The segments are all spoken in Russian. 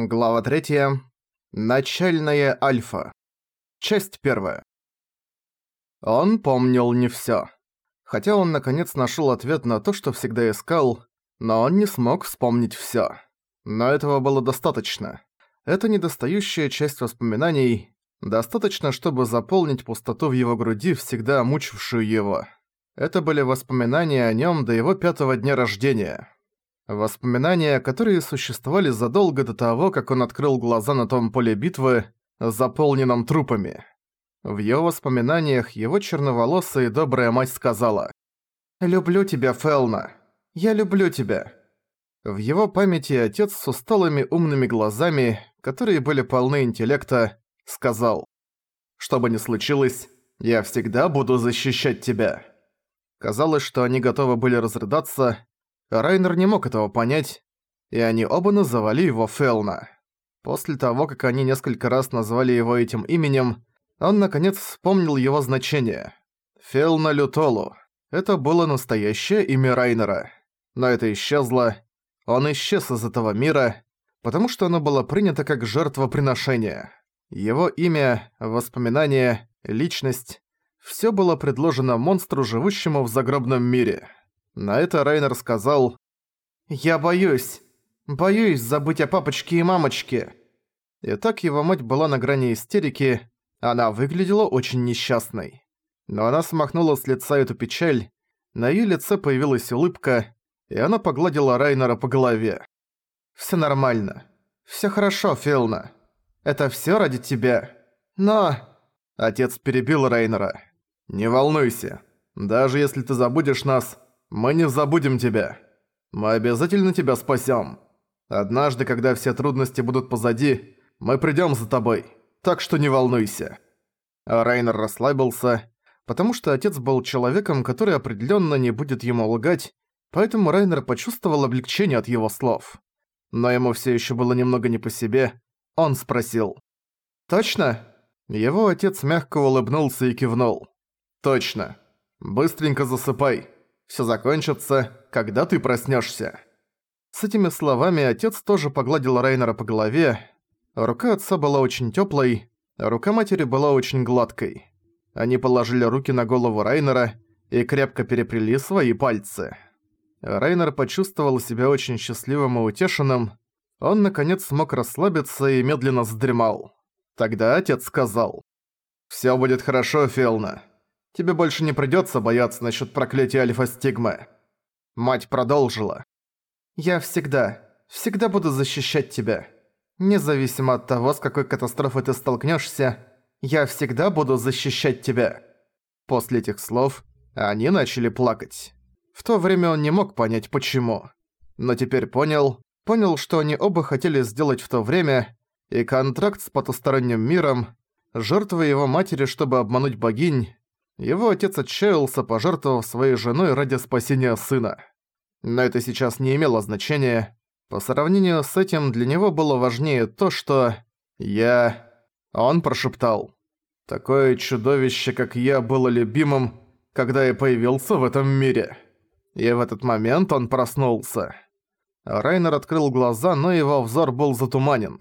Глава 3. Начальная альфа. Часть 1. Он помнил не всё. Хотя он наконец нашёл ответ на то, что всегда искал, но он не смог вспомнить всё. Но этого было достаточно. Это недостающая часть воспоминаний, достаточно, чтобы заполнить пустоту в его груди, всегда мучившую его. Это были воспоминания о нём до его пятого дня рождения. Воспоминания, которые существовали задолго до того, как он открыл глаза на том поле битвы, заполненном трупами. В его воспоминаниях его черноволосая и добрая мать сказала «Люблю тебя, Фелна. Я люблю тебя». В его памяти отец с усталыми умными глазами, которые были полны интеллекта, сказал «Что бы ни случилось, я всегда буду защищать тебя». Казалось, что они готовы были разрыдаться, Райнер не мог этого понять, и они оба называли его Фелна. После того, как они несколько раз назвали его этим именем, он наконец вспомнил его значение. Фелна Лютолу. Это было настоящее имя Райнера. Но это исчезло. Он исчез из этого мира, потому что оно было принято как жертвоприношение. Его имя, воспоминания, личность – всё было предложено монстру, живущему в загробном мире. На это Райнер сказал «Я боюсь, боюсь забыть о папочке и мамочке». И так его мать была на грани истерики, она выглядела очень несчастной. Но она смахнула с лица эту печаль, на её лице появилась улыбка, и она погладила Райнера по голове. «Всё нормально. Всё хорошо, Филна. Это всё ради тебя. Но...» Отец перебил Райнера. «Не волнуйся. Даже если ты забудешь нас, мы не забудем тебя. Мы обязательно тебя спасем. Однажды, когда все трудности будут позади, мы придем за тобой. Так что не волнуйся». А Райнер расслабился, потому что отец был человеком, который определенно не будет ему лгать, поэтому Райнер почувствовал облегчение от его слов. Но ему все еще было немного не по себе. Он спросил. «Точно?» Его отец мягко улыбнулся и кивнул. «Точно. Быстренько засыпай. Все закончится, когда ты проснешься. С этими словами отец тоже погладил Райнера по голове. Рука отца была очень теплой, рука матери была очень гладкой. Они положили руки на голову Райнера и крепко переплели свои пальцы. Райнер почувствовал себя очень счастливым и утешенным. Он, наконец, смог расслабиться и медленно задремал. Тогда отец сказал. «Всё будет хорошо, Фелна. Тебе больше не придётся бояться насчёт проклятия Альфа-Стигмы». Мать продолжила. «Я всегда, всегда буду защищать тебя. Независимо от того, с какой катастрофой ты столкнешься, я всегда буду защищать тебя». После этих слов они начали плакать. В то время он не мог понять, почему. Но теперь понял, понял, что они оба хотели сделать в то время, и контракт с потусторонним миром, жертвы его матери, чтобы обмануть богинь, его отец отчаялся, пожертвовав своей женой ради спасения сына. Но это сейчас не имело значения. По сравнению с этим для него было важнее то, что... Я... Он прошептал. Такое чудовище, как я, было любимым, когда я появился в этом мире. И в этот момент он проснулся. Райнер открыл глаза, но его взор был затуманен.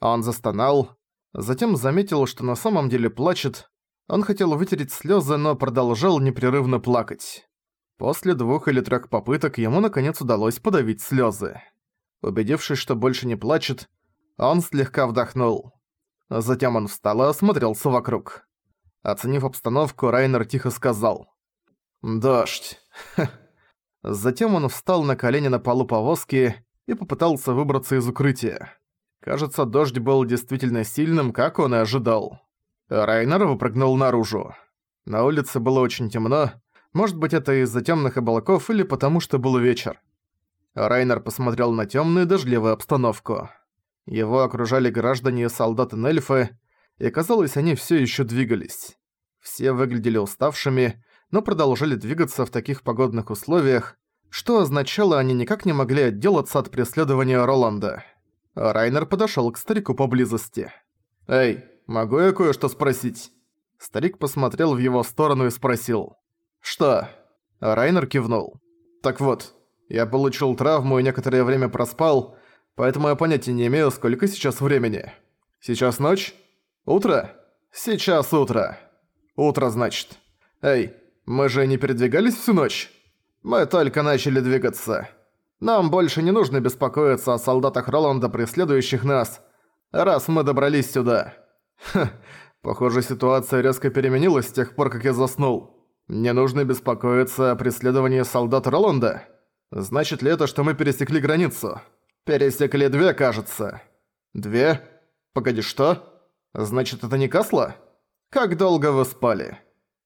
Он застонал, затем заметил, что на самом деле плачет, он хотел вытереть слезы, но продолжал непрерывно плакать. После двух или трех попыток ему наконец удалось подавить слезы. Убедившись, что больше не плачет, он слегка вдохнул. Затем он встал и осмотрелся вокруг. Оценив обстановку, Райнер тихо сказал. «Дождь». Затем он встал на колени на полу повозки и попытался выбраться из укрытия. Кажется, дождь был действительно сильным, как он и ожидал. Райнер выпрыгнул наружу. На улице было очень темно, может быть это из-за темных облаков или потому что был вечер. Райнер посмотрел на темную дождливую обстановку. Его окружали граждане и солдаты-нельфы, и казалось, они все еще двигались. Все выглядели уставшими, но продолжали двигаться в таких погодных условиях, что означало, они никак не могли отделаться от преследования Роланда. Райнер подошел к старику поблизости. «Эй, могу я кое-что спросить?» Старик посмотрел в его сторону и спросил. «Что?» Райнер кивнул. «Так вот, я получил травму и некоторое время проспал, поэтому я понятия не имею, сколько сейчас времени. Сейчас ночь? Утро? Сейчас утро. Утро, значит. Эй, мы же не передвигались всю ночь? Мы только начали двигаться. Нам больше не нужно беспокоиться о солдатах Роланда, преследующих нас, раз мы добрались сюда. Ха, похоже, ситуация резко переменилась с тех пор, как я заснул. Не нужно беспокоиться о преследовании солдат Роланда. Значит ли это, что мы пересекли границу? Пересекли две, кажется. Две? Погоди, что? Значит, это не Касла? Как долго вы спали?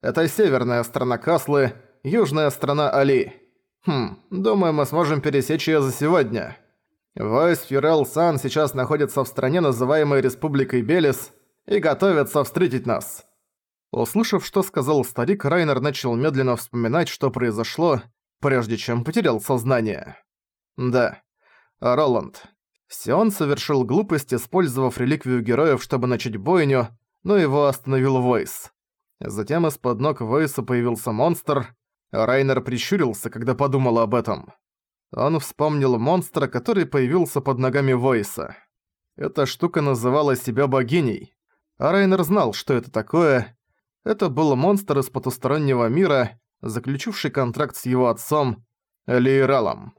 Это северная страна Каслы, южная страна Али. Хм, думаю, мы сможем пересечь её за сегодня. Войс Фюрел Сан сейчас находится в стране, называемой Республикой Белис, и готовится встретить нас. Услышав, что сказал старик, Райнер начал медленно вспоминать, что произошло, прежде чем потерял сознание. Да, Роланд. Сион совершил глупость, использовав реликвию героев, чтобы начать бойню, но его остановил Войс. Затем из-под ног Войса появился монстр. Райнер прищурился, когда подумал об этом. Он вспомнил монстра, который появился под ногами Войса. Эта штука называла себя богиней. А Райнер знал, что это такое. Это был монстр из потустороннего мира, заключивший контракт с его отцом, Лейралом.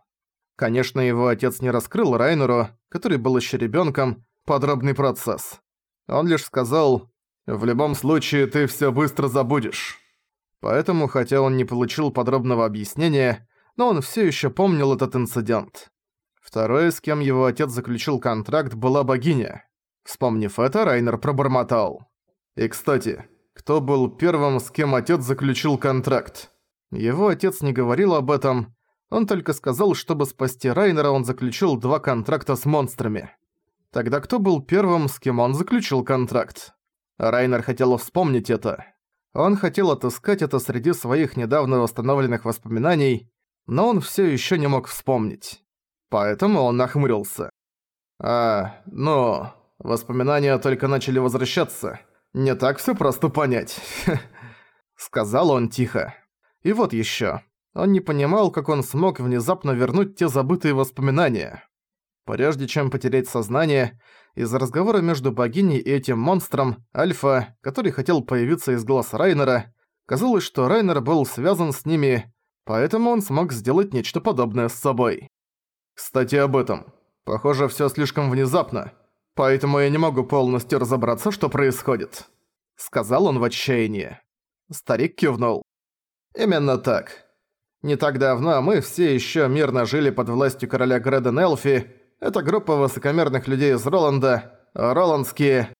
Конечно, его отец не раскрыл Райнеру, который был еще ребенком, подробный процесс. Он лишь сказал в любом случае, ты все быстро забудешь. Поэтому, хотя он не получил подробного объяснения, но он все еще помнил этот инцидент. Второй, с кем его отец заключил контракт, была богиня. Вспомнив это, Райнер пробормотал. И, кстати, кто был первым, с кем отец заключил контракт? Его отец не говорил об этом, он только сказал, чтобы спасти Райнера, он заключил два контракта с монстрами. Тогда кто был первым, с кем он заключил контракт? Райнер хотел вспомнить это. Он хотел отыскать это среди своих недавно восстановленных воспоминаний, но он все еще не мог вспомнить. Поэтому он нахмурился. «А, ну, воспоминания только начали возвращаться. Не так все просто понять», — сказал он тихо. И вот еще. Он не понимал, как он смог внезапно вернуть те забытые воспоминания. Прежде чем потерять сознание, из-за разговора между богиней и этим монстром, Альфа, который хотел появиться из глаз Райнера, казалось, что Райнер был связан с ними, поэтому он смог сделать нечто подобное с собой. Кстати, об этом. Похоже, всё слишком внезапно, поэтому я не могу полностью разобраться, что происходит. Сказал он в отчаянии. Старик кивнул. Именно так. Не так давно мы все ещё мирно жили под властью короля Грэден Элфи, это группа высокомерных людей из Роланда, роландские...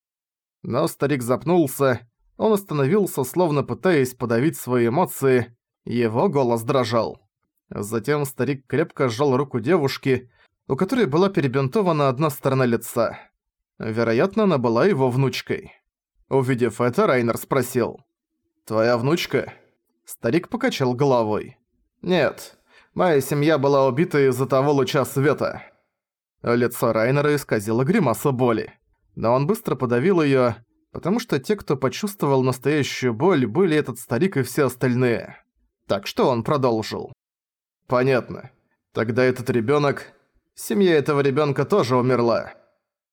Но старик запнулся, он остановился, словно пытаясь подавить свои эмоции, его голос дрожал. Затем старик крепко сжал руку девушки, у которой была перебинтована одна сторона лица. Вероятно, она была его внучкой. Увидев это, Райнер спросил. «Твоя внучка?» Старик покачал головой. «Нет, моя семья была убита из-за того луча света». Лицо Райнера исказило гримаса боли. Но он быстро подавил её, потому что те, кто почувствовал настоящую боль, были этот старик и все остальные. Так что он продолжил. «Понятно. Тогда этот ребёнок... Семья этого ребёнка тоже умерла».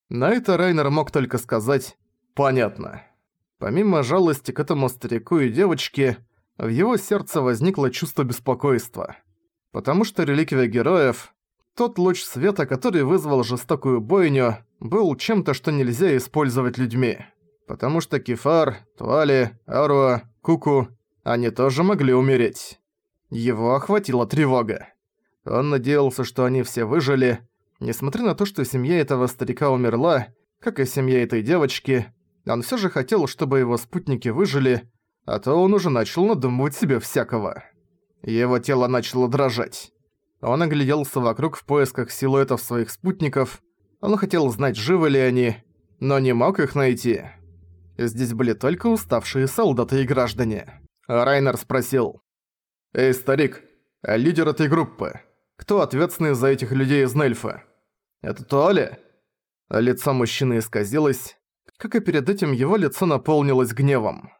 На это Райнер мог только сказать «понятно». Помимо жалости к этому старику и девочке, в его сердце возникло чувство беспокойства. Потому что реликвия героев, тот луч света, который вызвал жестокую бойню, был чем-то, что нельзя использовать людьми. Потому что Кефар, Туали, Аруа, Куку, они тоже могли умереть. Его охватила тревога. Он надеялся, что они все выжили. Несмотря на то, что семья этого старика умерла, как и семья этой девочки, он всё же хотел, чтобы его спутники выжили, а то он уже начал надумывать себе всякого. Его тело начало дрожать. Он огляделся вокруг в поисках силуэтов своих спутников. Он хотел знать, живы ли они, но не мог их найти. Здесь были только уставшие солдаты и граждане. Райнер спросил. «Эй, старик, лидер этой группы? Кто ответственный за этих людей из Нельфа? Это Туали?» Лицо мужчины исказилось. Как и перед этим, его лицо наполнилось гневом.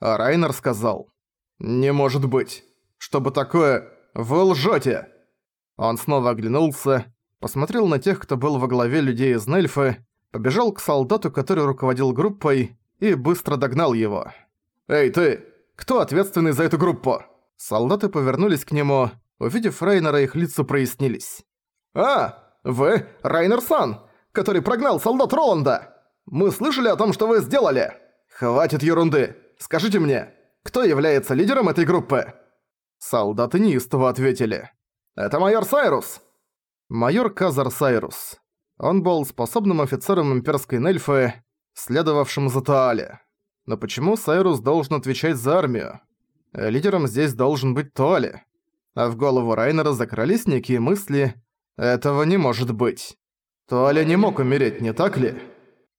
А Райнер сказал. «Не может быть. Чтобы такое... Вы лжете!» Он снова оглянулся. посмотрел на тех, кто был во главе людей из Нельфы, побежал к солдату, который руководил группой, и быстро догнал его. «Эй, ты! Кто ответственный за эту группу?» Солдаты повернулись к нему, увидев Райнера, их лица прояснились. «А, вы Райнер-сан, который прогнал солдат Роланда! Мы слышали о том, что вы сделали! Хватит ерунды! Скажите мне, кто является лидером этой группы?» Солдаты неистово ответили. «Это майор Сайрус!» Майор Казар Сайрус. Он был способным офицером имперской Нельфы, следовавшим за Туале. Но почему Сайрус должен отвечать за армию? Лидером здесь должен быть Туале. А в голову Райнера закрались некие мысли «Этого не может быть». Туале не мог умереть, не так ли?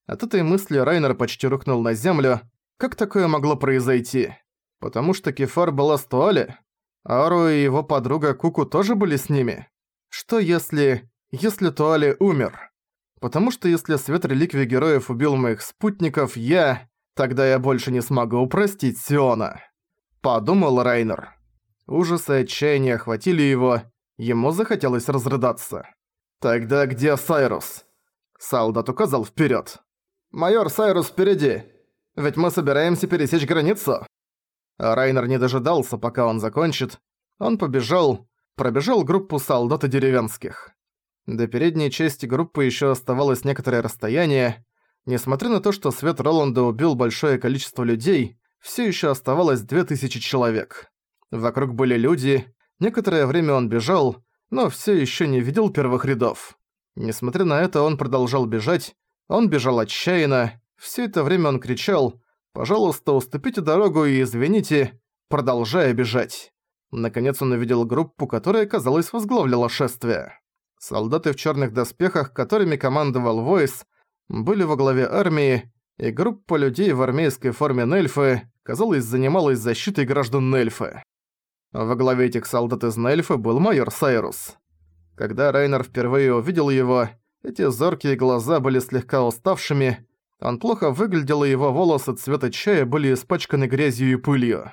От этой мысли Райнер почти рухнул на землю. Как такое могло произойти? Потому что Кефар была с Туале? Ару и его подруга Куку тоже были с ними? Что если... если Туале умер? Потому что если свет реликвий героев убил моих спутников, я... Тогда я больше не смогу простить Сиона. Подумал Райнер. Ужас и отчаяние охватили его, ему захотелось разрыдаться. «Тогда где Сайрус?» Солдат указал вперед. «Майор Сайрус впереди, ведь мы собираемся пересечь границу». Райнер не дожидался, пока он закончит. Он побежал, пробежал группу солдат и деревенских. До передней части группы еще оставалось некоторое расстояние. Несмотря на то, что свет Роланда убил большое количество людей, все еще оставалось 2000 человек. Вокруг были люди, некоторое время он бежал, но все еще не видел первых рядов. Несмотря на это, он продолжал бежать, он бежал отчаянно, все это время он кричал «Пожалуйста, уступите дорогу и извините», продолжая бежать. Наконец он увидел группу, которая, казалось, возглавляла шествие. Солдаты в черных доспехах, которыми командовал Войс, были во главе армии, и группа людей в армейской форме Нельфы, казалось, занималась защитой граждан Нельфы. Во главе этих солдат из Нельфы был майор Сайрус. Когда Райнер впервые увидел его, эти зоркие глаза были слегка уставшими, он плохо выглядел, и его волосы цвета чая были испачканы грязью и пылью.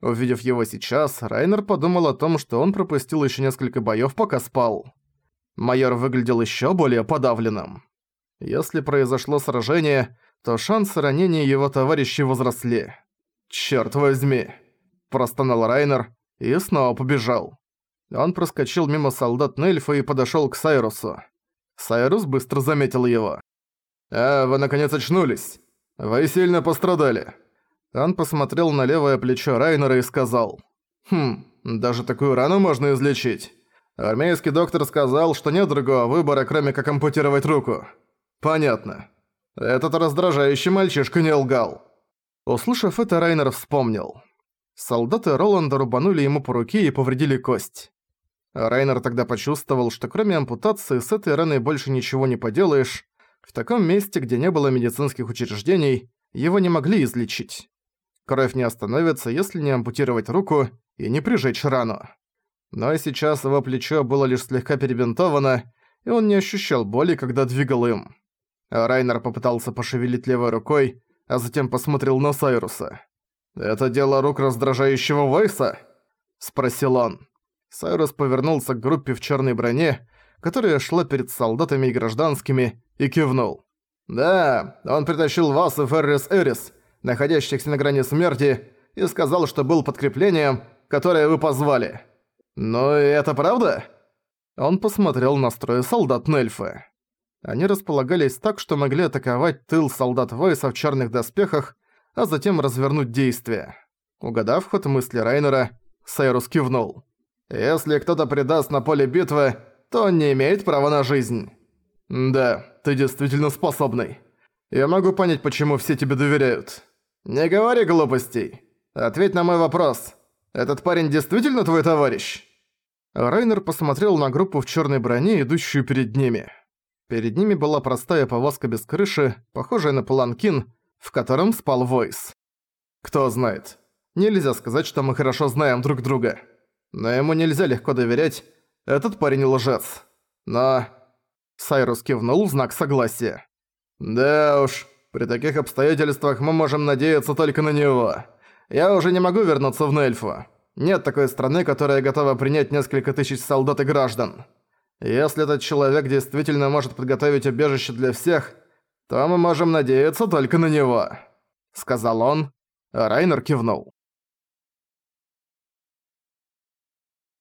Увидев его сейчас, Райнер подумал о том, что он пропустил еще несколько боёв, пока спал майор выглядел еще более подавленным. Если произошло сражение, то шансы ранения его товарищей возросли. «Чёрт возьми!» – простонал Райнер и снова побежал. Он проскочил мимо солдат Нельфа и подошёл к Сайрусу. Сайрус быстро заметил его. «А, вы наконец очнулись. Вы сильно пострадали». Он посмотрел на левое плечо Райнера и сказал. «Хм, даже такую рану можно излечить. Армейский доктор сказал, что нет другого выбора, кроме как ампутировать руку. Понятно. Этот раздражающий мальчишка не лгал. Услышав это, Райнер вспомнил. Солдаты Роланда рубанули ему по руке и повредили кость. Райнер тогда почувствовал, что кроме ампутации с этой раной больше ничего не поделаешь. В таком месте, где не было медицинских учреждений, его не могли излечить. Кровь не остановится, если не ампутировать руку и не прижечь рану. Но сейчас его плечо было лишь слегка перебинтовано, и он не ощущал боли, когда двигал им. Райнер попытался пошевелить левой рукой, а затем посмотрел на Сайруса. «Это дело рук раздражающего Войса?» – спросил он. Сайрус повернулся к группе в черной броне, которая шла перед солдатами и гражданскими, и кивнул. «Да, он притащил вас и Феррис Эрис, находящихся на грани смерти, и сказал, что был подкреплением, которое вы позвали». «Ну и это правда?» Он посмотрел на строй солдат Нельфы. Они располагались так, что могли атаковать тыл солдат Войса в черных доспехах, а затем развернуть действие. Угадав ход мысли Райнера, Сайрус кивнул. «Если кто-то предаст на поле битвы, то он не имеет права на жизнь». «Да, ты действительно способный. Я могу понять, почему все тебе доверяют». «Не говори глупостей. Ответь на мой вопрос. Этот парень действительно твой товарищ?» Райнер посмотрел на группу в черной броне, идущую перед ними. Перед ними была простая повозка без крыши, похожая на паланкин, в котором спал Войс. Кто знает. Нельзя сказать, что мы хорошо знаем друг друга. Но ему нельзя легко доверять. Этот парень лжец. Но... Сайрус кивнул в знак согласия. «Да уж, при таких обстоятельствах мы можем надеяться только на него. Я уже не могу вернуться в Нельфу. Нет такой страны, которая готова принять несколько тысяч солдат и граждан. Если этот человек действительно может подготовить убежище для всех, то мы можем надеяться только на него», — сказал он. Райнер кивнул.